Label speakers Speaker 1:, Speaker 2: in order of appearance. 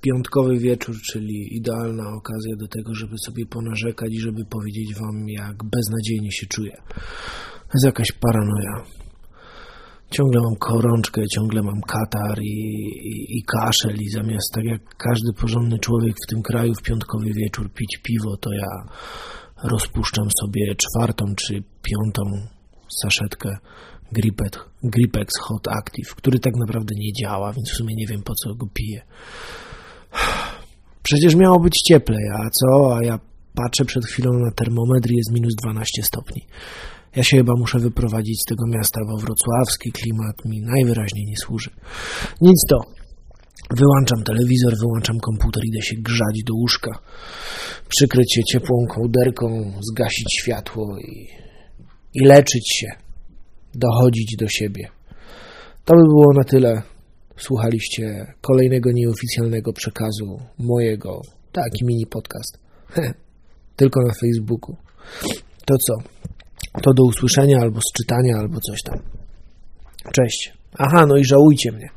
Speaker 1: piątkowy wieczór, czyli idealna okazja do tego, żeby sobie ponarzekać i żeby powiedzieć wam, jak beznadziejnie się czuję. To jest jakaś paranoja. Ciągle mam korączkę, ciągle mam katar i, i, i kaszel i zamiast tak jak każdy porządny człowiek w tym kraju w piątkowy wieczór pić piwo, to ja rozpuszczam sobie czwartą czy piątą saszetkę Gripex Hot Active, który tak naprawdę nie działa, więc w sumie nie wiem po co go piję. Przecież miało być cieplej, a co? A ja patrzę przed chwilą na termometr i jest minus 12 stopni. Ja się chyba muszę wyprowadzić z tego miasta, bo wrocławski klimat mi najwyraźniej nie służy. Nic to. Wyłączam telewizor, wyłączam komputer, idę się grzać do łóżka, przykryć się ciepłą kołderką, zgasić światło i, i leczyć się, dochodzić do siebie. To by było na tyle. Słuchaliście kolejnego nieoficjalnego przekazu mojego, taki mini podcast. Tylko na Facebooku. To co? To do usłyszenia albo z czytania, albo coś tam. Cześć. Aha, no i żałujcie mnie.